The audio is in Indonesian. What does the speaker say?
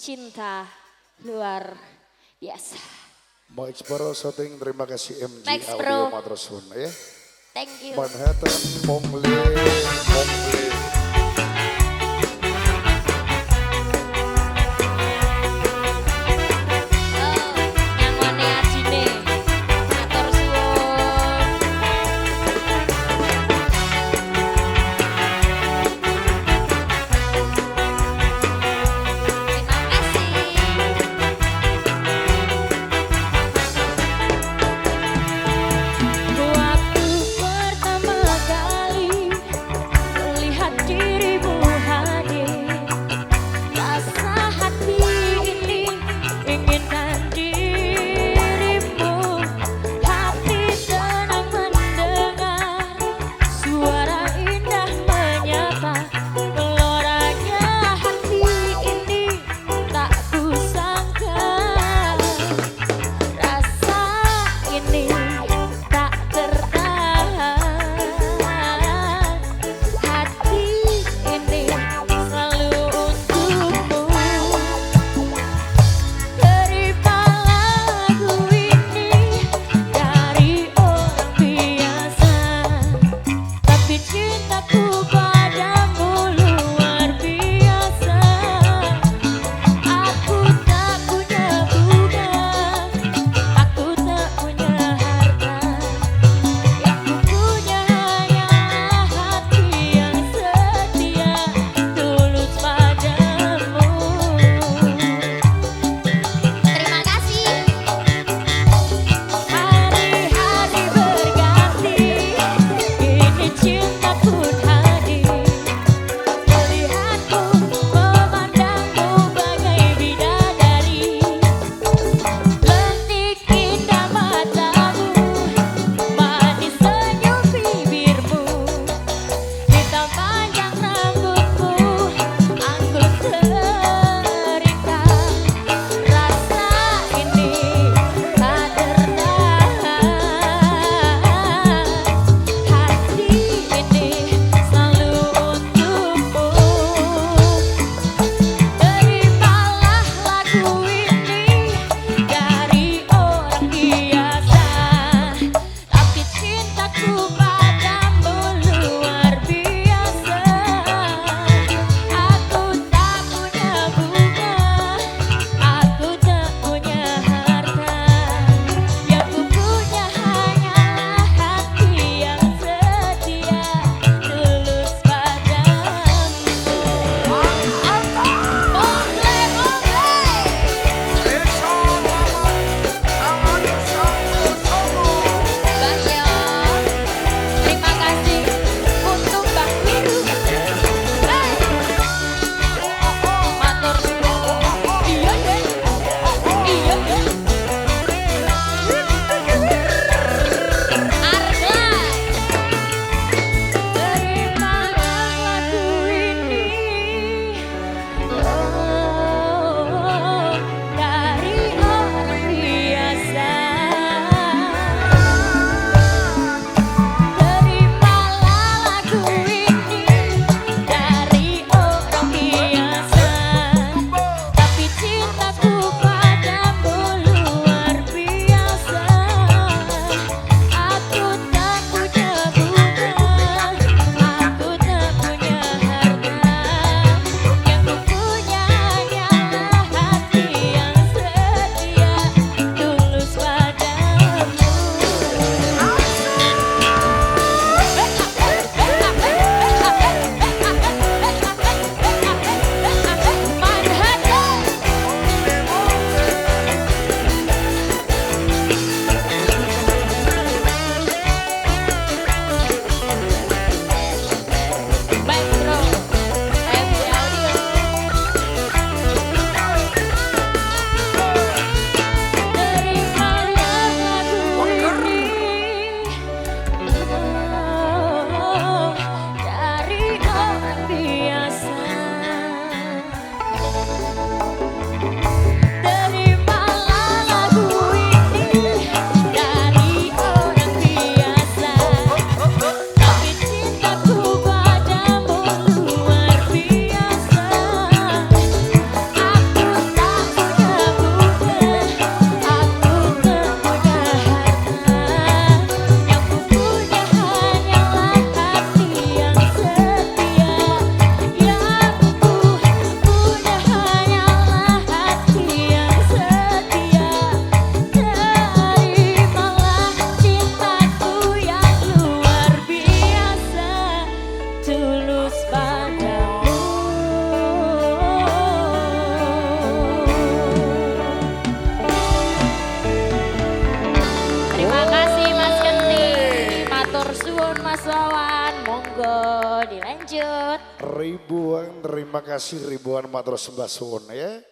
cinta luar biasa. Mau Exporo Shooting, terima kasih MG Thanks, Audio. Matrosun ya. Thank you. Manhattan, Mongle, Mongle. Mas Wawan, monggo dilanjut. Ribuan terima kasih ribuan matur sembah suwun ya.